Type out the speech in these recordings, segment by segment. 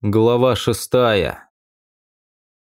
Глава шестая.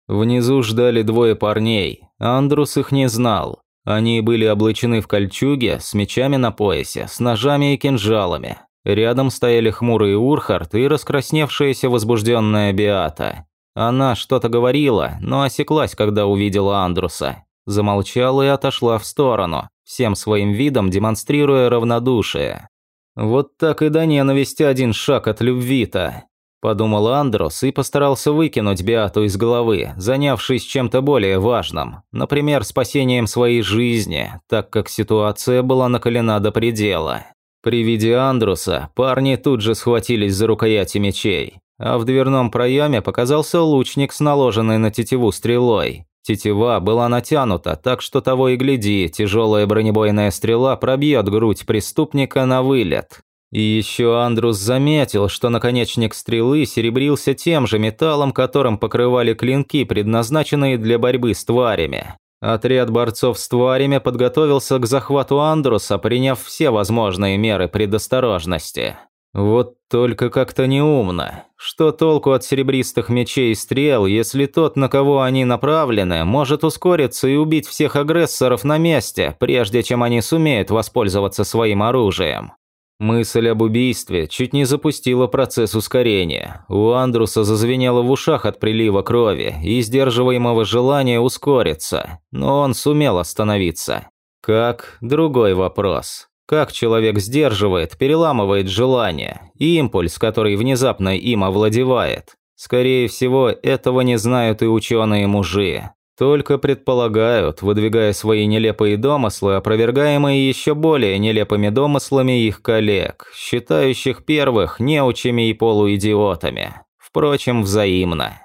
Внизу ждали двое парней. Андрус их не знал. Они были облачены в кольчуге, с мечами на поясе, с ножами и кинжалами. Рядом стояли хмурый Урхард и раскрасневшаяся возбужденная Биата. Она что-то говорила, но осеклась, когда увидела Андруса. Замолчала и отошла в сторону, всем своим видом демонстрируя равнодушие. Вот так и до ненависти один шаг от любви-то подумал Андрос и постарался выкинуть Биату из головы, занявшись чем-то более важным, например, спасением своей жизни, так как ситуация была накалена до предела. При виде Андруса парни тут же схватились за рукояти мечей, а в дверном проеме показался лучник с наложенной на тетиву стрелой. Тетива была натянута, так что того и гляди, тяжелая бронебойная стрела пробьет грудь преступника на вылет. И еще Андрус заметил, что наконечник стрелы серебрился тем же металлом, которым покрывали клинки, предназначенные для борьбы с тварями. Отряд борцов с тварями подготовился к захвату Андруса, приняв все возможные меры предосторожности. Вот только как-то неумно. Что толку от серебристых мечей и стрел, если тот, на кого они направлены, может ускориться и убить всех агрессоров на месте, прежде чем они сумеют воспользоваться своим оружием? Мысль об убийстве чуть не запустила процесс ускорения. У Андруса зазвенело в ушах от прилива крови и сдерживаемого желания ускориться, но он сумел остановиться. Как? Другой вопрос. Как человек сдерживает, переламывает желание, импульс, который внезапно им овладевает? Скорее всего, этого не знают и ученые-мужи. Только предполагают, выдвигая свои нелепые домыслы, опровергаемые еще более нелепыми домыслами их коллег, считающих первых неучими и полуидиотами. Впрочем, взаимно.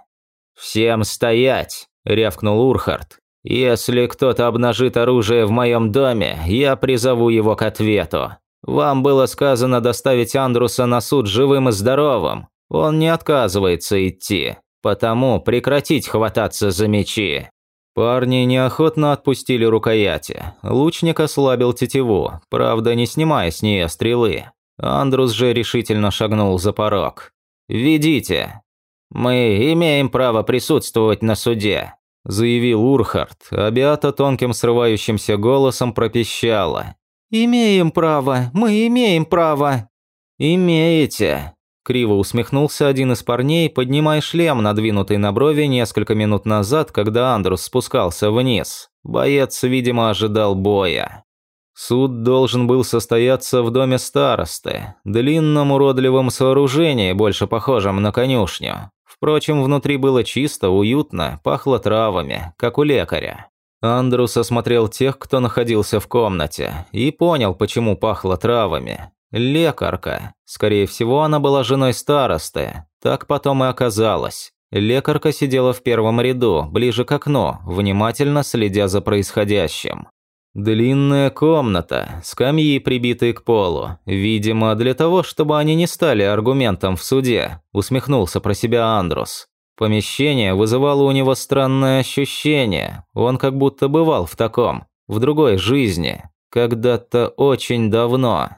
«Всем стоять!» – рявкнул Урхард. «Если кто-то обнажит оружие в моем доме, я призову его к ответу. Вам было сказано доставить Андруса на суд живым и здоровым. Он не отказывается идти. Потому прекратить хвататься за мечи. Парни неохотно отпустили рукояти. Лучник ослабил тетиву, правда, не снимая с нее стрелы. Андрус же решительно шагнул за порог. «Ведите!» «Мы имеем право присутствовать на суде», – заявил Урхард, а Беата тонким срывающимся голосом пропищала. «Имеем право, мы имеем право». «Имеете», Криво усмехнулся один из парней, поднимая шлем, надвинутый на брови несколько минут назад, когда Андрус спускался вниз. Боец, видимо, ожидал боя. Суд должен был состояться в доме старосты, длинном уродливом сооружении, больше похожем на конюшню. Впрочем, внутри было чисто, уютно, пахло травами, как у лекаря. Андрус осмотрел тех, кто находился в комнате, и понял, почему пахло травами. Лекарка. Скорее всего, она была женой старосты. Так потом и оказалось. Лекарка сидела в первом ряду, ближе к окну, внимательно следя за происходящим. Длинная комната, скамьи, прибитые к полу. Видимо, для того, чтобы они не стали аргументом в суде, усмехнулся про себя Андрус. Помещение вызывало у него странное ощущение. Он как будто бывал в таком, в другой жизни, когда-то очень давно.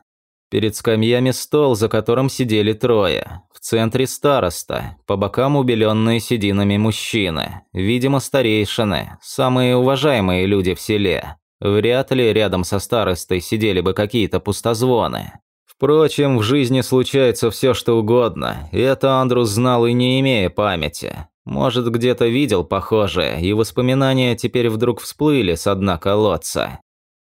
Перед скамьями стол, за которым сидели трое. В центре староста, по бокам убеленные сединами мужчины. Видимо, старейшины, самые уважаемые люди в селе. Вряд ли рядом со старостой сидели бы какие-то пустозвоны. Впрочем, в жизни случается все что угодно, и это Андрус знал и не имея памяти. Может, где-то видел похожее, и воспоминания теперь вдруг всплыли с дна колодца.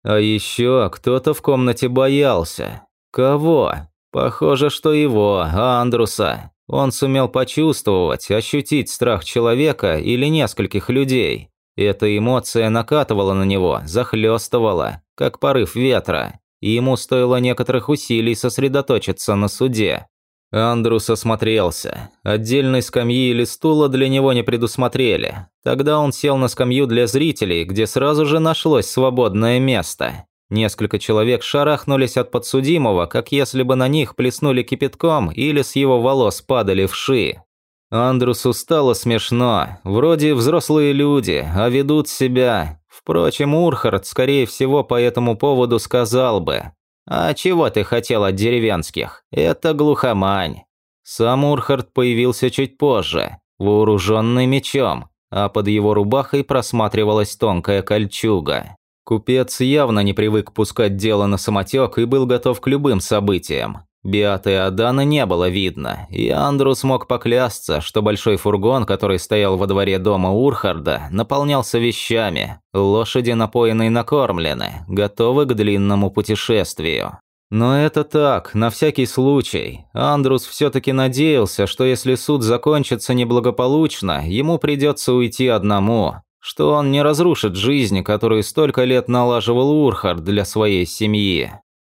А еще кто-то в комнате боялся, Кого? Похоже, что его, Андруса. Он сумел почувствовать, ощутить страх человека или нескольких людей. Эта эмоция накатывала на него, захлестывала, как порыв ветра, и ему стоило некоторых усилий сосредоточиться на суде. Андрус осмотрелся. Отдельной скамьи или стула для него не предусмотрели. Тогда он сел на скамью для зрителей, где сразу же нашлось свободное место. Несколько человек шарахнулись от подсудимого, как если бы на них плеснули кипятком или с его волос падали вши. Андрусу стало смешно. Вроде взрослые люди, а ведут себя. Впрочем, Урхард, скорее всего, по этому поводу сказал бы. «А чего ты хотел от деревенских? Это глухомань». Сам Урхард появился чуть позже, вооруженный мечом, а под его рубахой просматривалась тонкая кольчуга. Купец явно не привык пускать дело на самотек и был готов к любым событиям. Биаты и Адана не было видно, и Андру смог поклясться, что большой фургон, который стоял во дворе дома Урхарда, наполнялся вещами, лошади напоены и накормлены, готовы к длинному путешествию. Но это так, на всякий случай. Андрус все-таки надеялся, что если суд закончится неблагополучно, ему придется уйти одному, что он не разрушит жизнь, которую столько лет налаживал Урхард для своей семьи.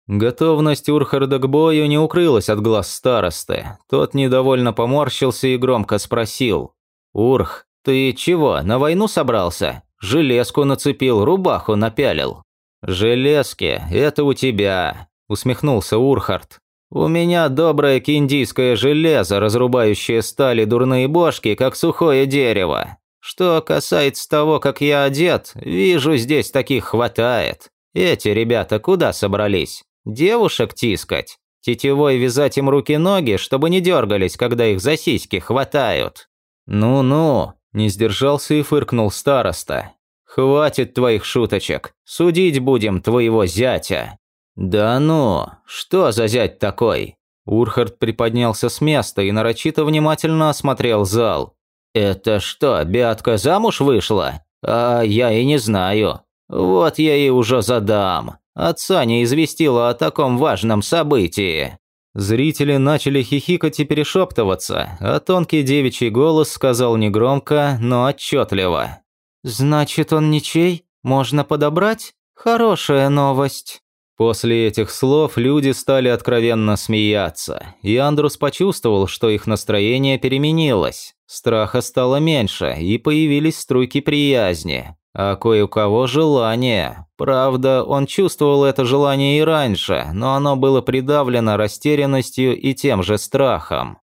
Готовность Урхарда к бою не укрылась от глаз старосты. Тот недовольно поморщился и громко спросил. «Урх, ты чего, на войну собрался? Железку нацепил, рубаху напялил». «Железки, это у тебя», – усмехнулся Урхард. «У меня доброе киндийское железо, разрубающее стали дурные бошки, как сухое дерево. Что касается того, как я одет, вижу, здесь таких хватает. Эти ребята куда собрались? Девушек тискать? Тетевой вязать им руки-ноги, чтобы не дергались, когда их за сиськи хватают? Ну-ну, не сдержался и фыркнул староста. Хватит твоих шуточек, судить будем твоего зятя. Да ну, что за зять такой? Урхард приподнялся с места и нарочито внимательно осмотрел зал. «Это что, Беатка замуж вышла? А я и не знаю. Вот я ей уже задам. Отца не известила о таком важном событии». Зрители начали хихикать и перешептываться, а тонкий девичий голос сказал негромко, но отчетливо. «Значит, он ничей? Можно подобрать? Хорошая новость». После этих слов люди стали откровенно смеяться, и Андрус почувствовал, что их настроение переменилось. Страха стало меньше, и появились струйки приязни а кое у кого желание. Правда, он чувствовал это желание и раньше, но оно было придавлено растерянностью и тем же страхом.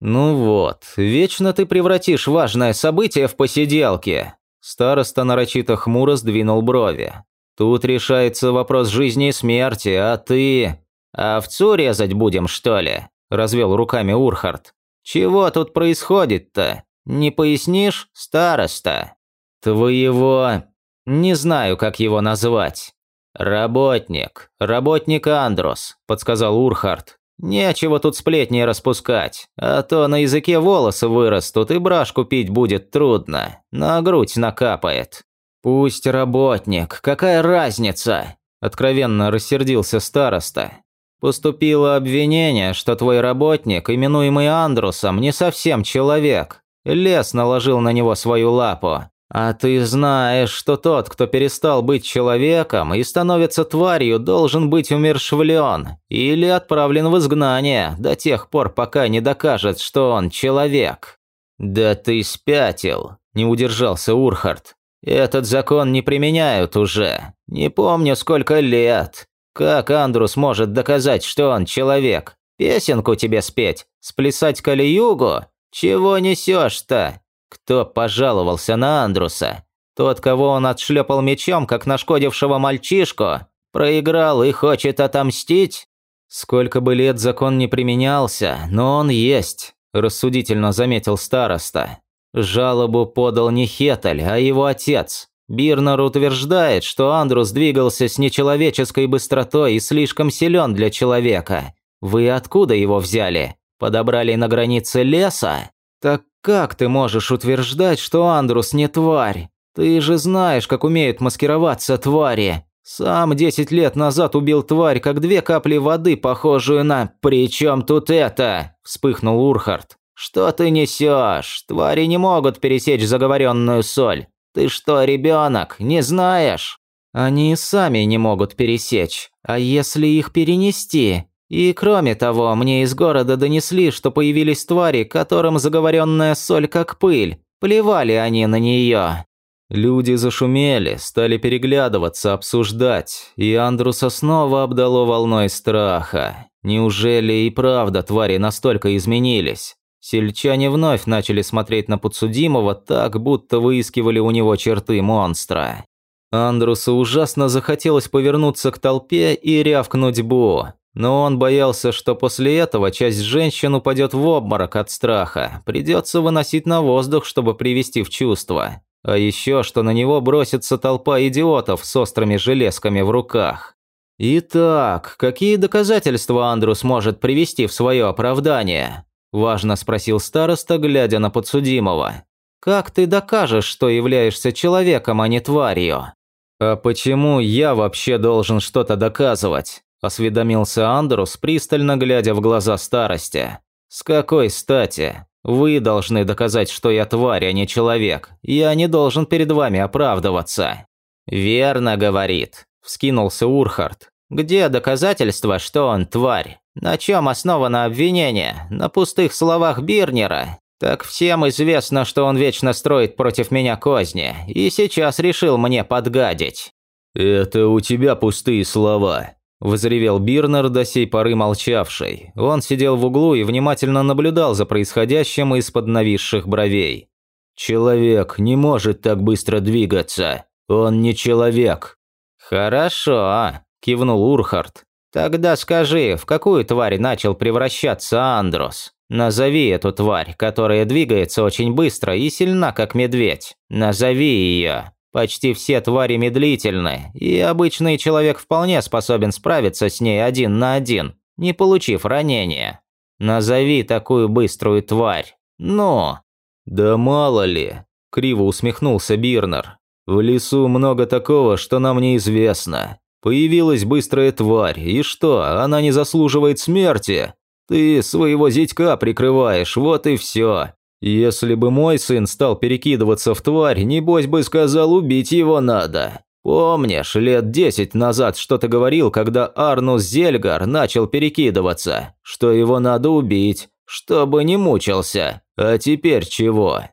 «Ну вот, вечно ты превратишь важное событие в посиделки!» Староста нарочито хмуро сдвинул брови. «Тут решается вопрос жизни и смерти, а ты...» «Овцу резать будем, что ли?» – развел руками Урхард. «Чего тут происходит-то? Не пояснишь, староста?» «Твоего... не знаю, как его назвать». «Работник. Работник Андрос», – подсказал Урхард. «Нечего тут сплетни распускать, а то на языке волосы вырастут и браш купить будет трудно, на грудь накапает». «Пусть работник, какая разница?» – откровенно рассердился староста. «Поступило обвинение, что твой работник, именуемый Андрусом, не совсем человек. Лес наложил на него свою лапу. А ты знаешь, что тот, кто перестал быть человеком и становится тварью, должен быть умершвлен или отправлен в изгнание до тех пор, пока не докажет, что он человек. Да ты спятил, не удержался Урхард. Этот закон не применяют уже. Не помню, сколько лет. Как Андрус может доказать, что он человек? Песенку тебе спеть? Сплясать калиюгу? Чего несешь-то? Кто пожаловался на Андруса? Тот, кого он отшлепал мечом, как нашкодившего мальчишку, проиграл и хочет отомстить? Сколько бы лет закон не применялся, но он есть, рассудительно заметил староста. Жалобу подал не Хеталь, а его отец. Бирнер утверждает, что Андрус двигался с нечеловеческой быстротой и слишком силен для человека. Вы откуда его взяли? Подобрали на границе леса? Так как ты можешь утверждать, что Андрус не тварь? Ты же знаешь, как умеют маскироваться твари. Сам десять лет назад убил тварь, как две капли воды, похожую на... «При чем тут это?» – вспыхнул Урхард. «Что ты несешь? Твари не могут пересечь заговоренную соль. Ты что, ребенок, не знаешь?» «Они сами не могут пересечь. А если их перенести? И кроме того, мне из города донесли, что появились твари, которым заговоренная соль как пыль. Плевали они на нее. Люди зашумели, стали переглядываться, обсуждать, и Андруса снова обдало волной страха. Неужели и правда твари настолько изменились? Сельчане вновь начали смотреть на подсудимого так, будто выискивали у него черты монстра. Андрусу ужасно захотелось повернуться к толпе и рявкнуть «Бу!», Но он боялся, что после этого часть женщин упадет в обморок от страха, придется выносить на воздух, чтобы привести в чувство. А еще, что на него бросится толпа идиотов с острыми железками в руках. «Итак, какие доказательства Андрус может привести в свое оправдание?» – важно спросил староста, глядя на подсудимого. «Как ты докажешь, что являешься человеком, а не тварью?» «А почему я вообще должен что-то доказывать?» – осведомился Андрус, пристально глядя в глаза старости. «С какой стати? Вы должны доказать, что я тварь, а не человек. Я не должен перед вами оправдываться». «Верно, – говорит вскинулся Урхард. «Где доказательства, что он тварь? На чем основано обвинение? На пустых словах Бирнера? Так всем известно, что он вечно строит против меня козни, и сейчас решил мне подгадить». «Это у тебя пустые слова», – возревел Бирнер, до сей поры молчавший. Он сидел в углу и внимательно наблюдал за происходящим из-под нависших бровей. «Человек не может так быстро двигаться. Он не человек». «Хорошо», – кивнул Урхард. «Тогда скажи, в какую тварь начал превращаться Андрос? Назови эту тварь, которая двигается очень быстро и сильна, как медведь. Назови ее. Почти все твари медлительны, и обычный человек вполне способен справиться с ней один на один, не получив ранения. Назови такую быструю тварь. Ну!» «Да мало ли!» – криво усмехнулся Бирнер. В лесу много такого, что нам неизвестно. Появилась быстрая тварь, и что, она не заслуживает смерти? Ты своего зятька прикрываешь, вот и все. Если бы мой сын стал перекидываться в тварь, небось бы сказал, убить его надо. Помнишь, лет десять назад что-то говорил, когда Арнус Зельгар начал перекидываться, что его надо убить, чтобы не мучился. А теперь чего?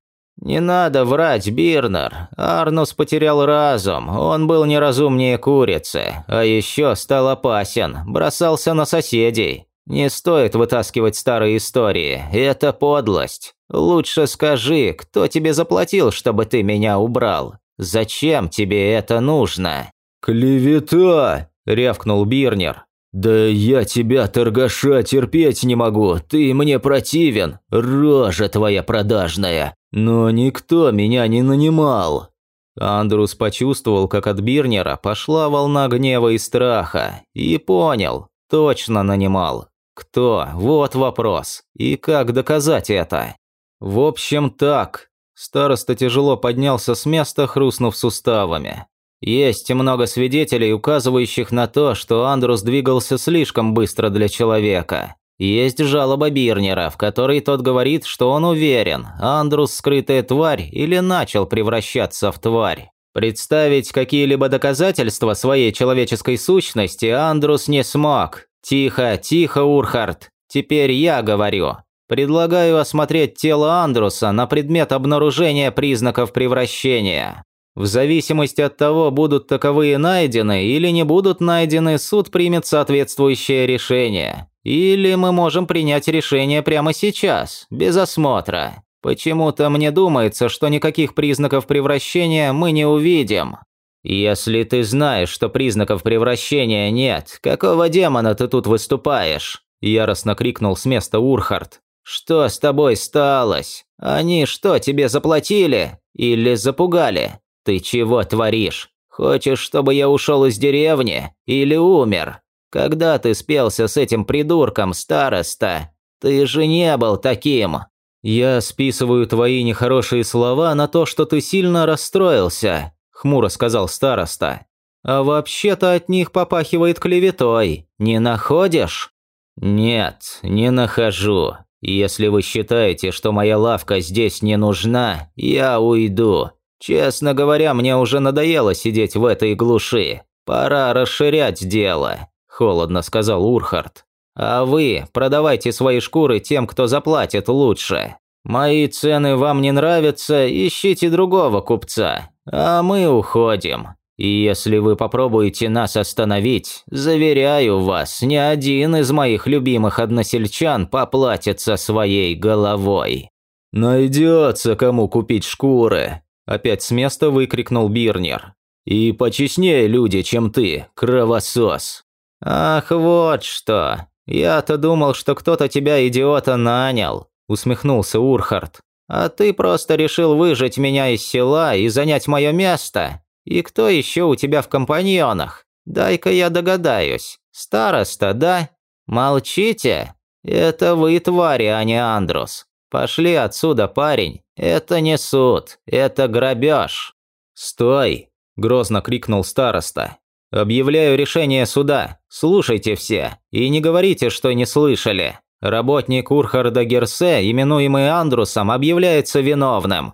«Не надо врать, Бирнер. Арнус потерял разум, он был неразумнее курицы, а еще стал опасен, бросался на соседей. Не стоит вытаскивать старые истории, это подлость. Лучше скажи, кто тебе заплатил, чтобы ты меня убрал? Зачем тебе это нужно?» «Клевета!» – рявкнул Бирнер. «Да я тебя, торгаша, терпеть не могу, ты мне противен, рожа твоя продажная, но никто меня не нанимал». Андрус почувствовал, как от Бирнера пошла волна гнева и страха, и понял, точно нанимал. Кто? Вот вопрос. И как доказать это? В общем, так. Староста тяжело поднялся с места, хрустнув суставами. Есть много свидетелей, указывающих на то, что Андрус двигался слишком быстро для человека. Есть жалоба Бирнера, в которой тот говорит, что он уверен, Андрус – скрытая тварь или начал превращаться в тварь. Представить какие-либо доказательства своей человеческой сущности Андрус не смог. Тихо, тихо, Урхард. Теперь я говорю. Предлагаю осмотреть тело Андруса на предмет обнаружения признаков превращения. В зависимости от того, будут таковые найдены или не будут найдены, суд примет соответствующее решение. Или мы можем принять решение прямо сейчас, без осмотра. Почему-то мне думается, что никаких признаков превращения мы не увидим. Если ты знаешь, что признаков превращения нет, какого демона ты тут выступаешь? Яростно крикнул с места Урхард. Что с тобой сталось? Они что, тебе заплатили? Или запугали? «Ты чего творишь? Хочешь, чтобы я ушел из деревни? Или умер? Когда ты спелся с этим придурком, староста? Ты же не был таким!» «Я списываю твои нехорошие слова на то, что ты сильно расстроился», – хмуро сказал староста. «А вообще-то от них попахивает клеветой. Не находишь?» «Нет, не нахожу. Если вы считаете, что моя лавка здесь не нужна, я уйду. Честно говоря, мне уже надоело сидеть в этой глуши. Пора расширять дело», – холодно сказал Урхард. «А вы продавайте свои шкуры тем, кто заплатит лучше. Мои цены вам не нравятся, ищите другого купца, а мы уходим. И если вы попробуете нас остановить, заверяю вас, ни один из моих любимых односельчан поплатится своей головой». «Найдется, кому купить шкуры», Опять с места выкрикнул Бирнер. «И почестнее люди, чем ты, кровосос!» «Ах, вот что! Я-то думал, что кто-то тебя, идиота, нанял», – усмехнулся Урхард. «А ты просто решил выжить меня из села и занять мое место? И кто еще у тебя в компаньонах? Дай-ка я догадаюсь. Староста, да? Молчите? Это вы твари, а не Андрус. Пошли отсюда, парень. Это не суд, это грабеж. «Стой!» – грозно крикнул староста. «Объявляю решение суда. Слушайте все. И не говорите, что не слышали. Работник Урхарда Герсе, именуемый Андрусом, объявляется виновным».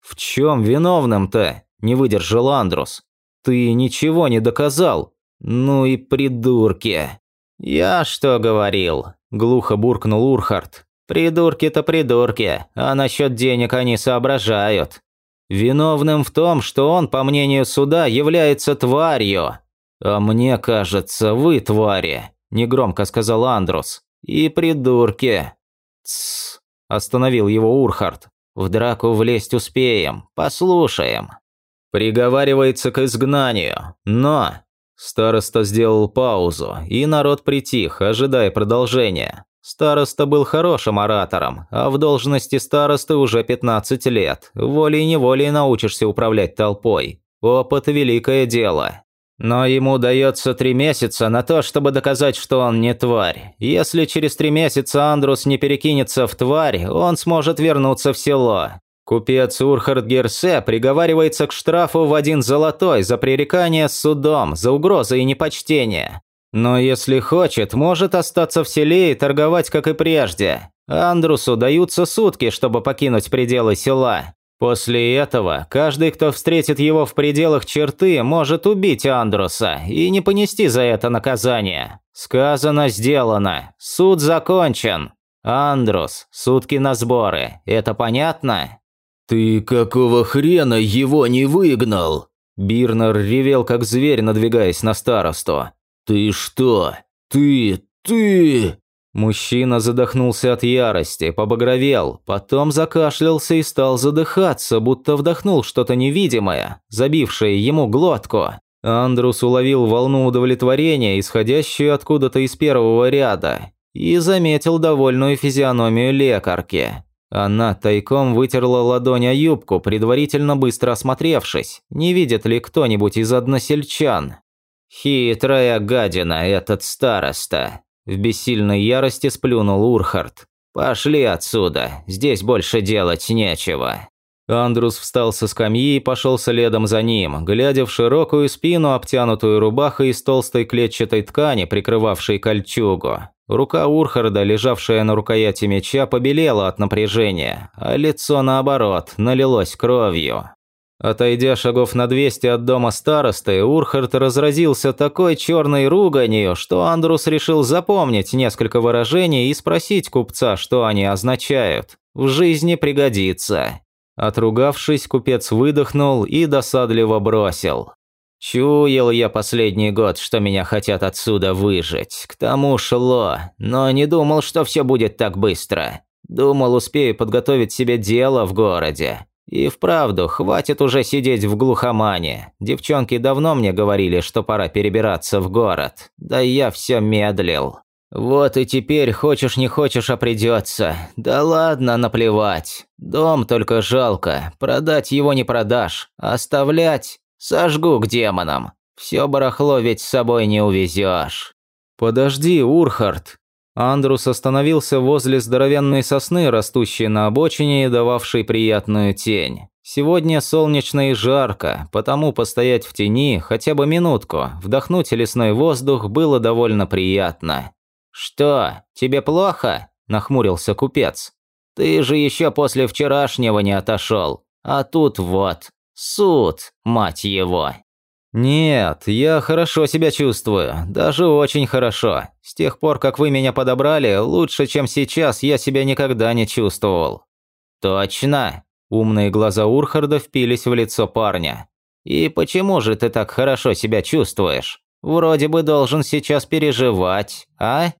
«В чем виновным-то?» – не выдержал Андрус. «Ты ничего не доказал. Ну и придурки». «Я что говорил?» – глухо буркнул Урхард. «Придурки-то придурки, а насчет денег они соображают. Виновным в том, что он, по мнению суда, является тварью. А мне кажется, вы твари, негромко сказал Андрус. И придурки. Тсс, остановил его Урхард. В драку влезть успеем, послушаем. Приговаривается к изгнанию, но... Староста сделал паузу, и народ притих, ожидая продолжения. Староста был хорошим оратором, а в должности старосты уже 15 лет. Волей-неволей научишься управлять толпой. Опыт – великое дело. Но ему дается три месяца на то, чтобы доказать, что он не тварь. Если через три месяца Андрус не перекинется в тварь, он сможет вернуться в село. Купец Урхард Герсе приговаривается к штрафу в один золотой за пререкание с судом, за угрозы и непочтение. Но если хочет, может остаться в селе и торговать, как и прежде. Андрусу даются сутки, чтобы покинуть пределы села. После этого каждый, кто встретит его в пределах черты, может убить Андруса и не понести за это наказание. Сказано, сделано. Суд закончен. Андрус, сутки на сборы. Это понятно? «Ты какого хрена его не выгнал?» Бирнер ревел, как зверь, надвигаясь на старосту. «Ты что? Ты... ты...» Мужчина задохнулся от ярости, побагровел, потом закашлялся и стал задыхаться, будто вдохнул что-то невидимое, забившее ему глотку. Андрус уловил волну удовлетворения, исходящую откуда-то из первого ряда, и заметил довольную физиономию лекарки. Она тайком вытерла ладонь о юбку, предварительно быстро осмотревшись, не видит ли кто-нибудь из односельчан. «Хитрая гадина этот староста!» В бессильной ярости сплюнул Урхард. «Пошли отсюда, здесь больше делать нечего». Андрус встал со скамьи и пошел следом за ним, глядя в широкую спину, обтянутую рубахой из толстой клетчатой ткани, прикрывавшей кольчугу. Рука Урхарда, лежавшая на рукояти меча, побелела от напряжения, а лицо, наоборот, налилось кровью. Отойдя шагов на 200 от дома старосты, Урхард разразился такой черной руганью, что Андрус решил запомнить несколько выражений и спросить купца, что они означают. В жизни пригодится. Отругавшись, купец выдохнул и досадливо бросил. «Чуял я последний год, что меня хотят отсюда выжить. К тому шло, но не думал, что все будет так быстро. Думал, успею подготовить себе дело в городе. И вправду, хватит уже сидеть в глухомане. Девчонки давно мне говорили, что пора перебираться в город. Да я все медлил. Вот и теперь, хочешь не хочешь, а придется. Да ладно, наплевать. Дом только жалко. Продать его не продашь. Оставлять? Сожгу к демонам. Все барахло ведь с собой не увезешь. Подожди, Урхард. Андрус остановился возле здоровенной сосны, растущей на обочине и дававшей приятную тень. Сегодня солнечно и жарко, потому постоять в тени хотя бы минутку, вдохнуть лесной воздух было довольно приятно. «Что, тебе плохо?» – нахмурился купец. «Ты же еще после вчерашнего не отошел. А тут вот, суд, мать его!» «Нет, я хорошо себя чувствую, даже очень хорошо. С тех пор, как вы меня подобрали, лучше, чем сейчас, я себя никогда не чувствовал». «Точно?» Умные глаза Урхарда впились в лицо парня. «И почему же ты так хорошо себя чувствуешь? Вроде бы должен сейчас переживать, а?»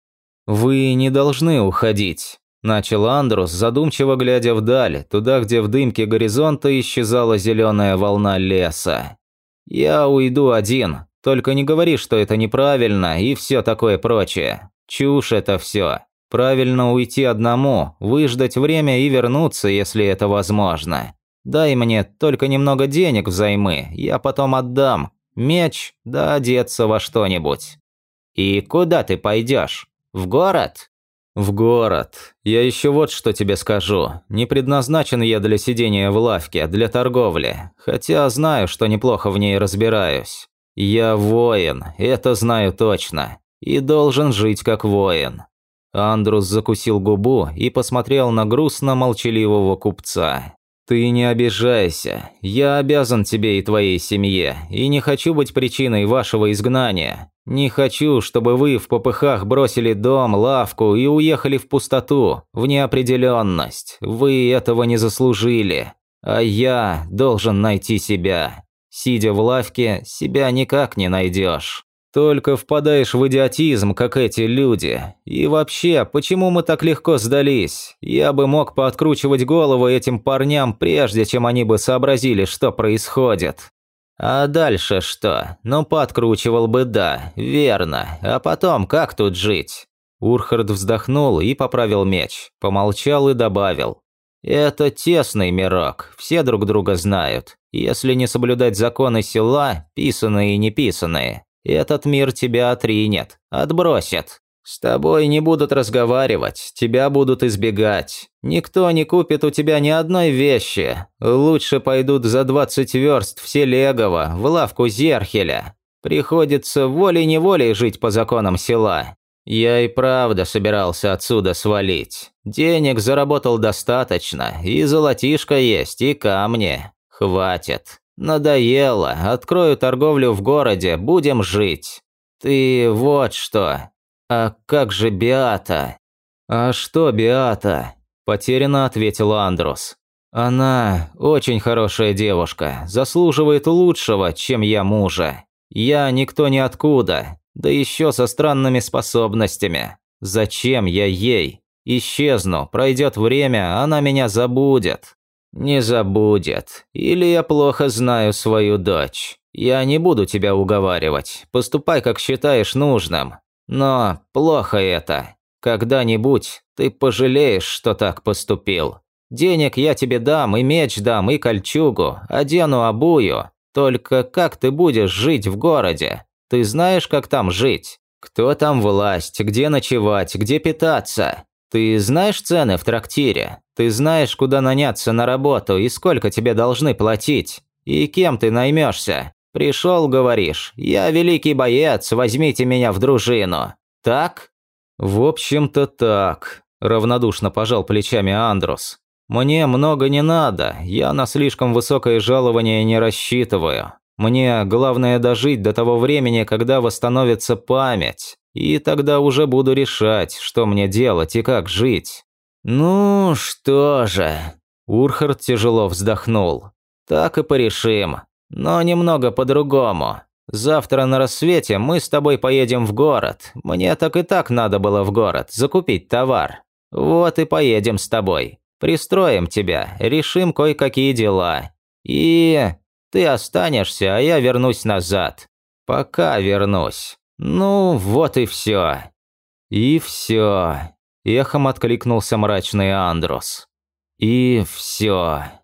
«Вы не должны уходить», – начал Андрус, задумчиво глядя вдаль, туда, где в дымке горизонта исчезала зеленая волна леса. «Я уйду один. Только не говори, что это неправильно и все такое прочее. Чушь это все. Правильно уйти одному, выждать время и вернуться, если это возможно. Дай мне только немного денег взаймы, я потом отдам. Меч, да одеться во что-нибудь. И куда ты пойдешь? В город? В город. Я еще вот что тебе скажу. Не предназначен я для сидения в лавке, для торговли. Хотя знаю, что неплохо в ней разбираюсь. Я воин, это знаю точно. И должен жить как воин. Андрус закусил губу и посмотрел на грустно-молчаливого купца. «Ты не обижайся. Я обязан тебе и твоей семье, и не хочу быть причиной вашего изгнания. Не хочу, чтобы вы в попыхах бросили дом, лавку и уехали в пустоту, в неопределенность. Вы этого не заслужили. А я должен найти себя. Сидя в лавке, себя никак не найдешь». Только впадаешь в идиотизм, как эти люди. И вообще, почему мы так легко сдались? Я бы мог пооткручивать голову этим парням, прежде чем они бы сообразили, что происходит. А дальше что? Ну, подкручивал бы, да, верно. А потом, как тут жить? Урхард вздохнул и поправил меч, помолчал и добавил. «Это тесный мирок, все друг друга знают. Если не соблюдать законы села, писанные и неписанные, этот мир тебя отринет, отбросит. С тобой не будут разговаривать, тебя будут избегать. Никто не купит у тебя ни одной вещи. Лучше пойдут за 20 верст в Селегово, в лавку Зерхеля. Приходится волей-неволей жить по законам села. Я и правда собирался отсюда свалить. Денег заработал достаточно, и золотишко есть, и камни. Хватит. Надоело, открою торговлю в городе, будем жить. Ты вот что. А как же Биата? А что Биата? Потерянно ответил Андрус. Она очень хорошая девушка, заслуживает лучшего, чем я мужа. Я никто ниоткуда, да еще со странными способностями. Зачем я ей? Исчезну, пройдет время, она меня забудет. «Не забудет. Или я плохо знаю свою дочь. Я не буду тебя уговаривать. Поступай, как считаешь нужным. Но плохо это. Когда-нибудь ты пожалеешь, что так поступил. Денег я тебе дам, и меч дам, и кольчугу, одену обую. Только как ты будешь жить в городе? Ты знаешь, как там жить? Кто там власть, где ночевать, где питаться? Ты знаешь цены в трактире? Ты знаешь, куда наняться на работу и сколько тебе должны платить? И кем ты наймешься? Пришел, говоришь, я великий боец, возьмите меня в дружину. Так? В общем-то так, равнодушно пожал плечами Андрус. Мне много не надо, я на слишком высокое жалование не рассчитываю. Мне главное дожить до того времени, когда восстановится память. И тогда уже буду решать, что мне делать и как жить. Ну что же, Урхард тяжело вздохнул. Так и порешим, но немного по-другому. Завтра на рассвете мы с тобой поедем в город. Мне так и так надо было в город закупить товар. Вот и поедем с тобой. Пристроим тебя, решим кое-какие дела. И ты останешься, а я вернусь назад. Пока вернусь. «Ну, вот и все». «И все», – эхом откликнулся мрачный Андрус. «И все».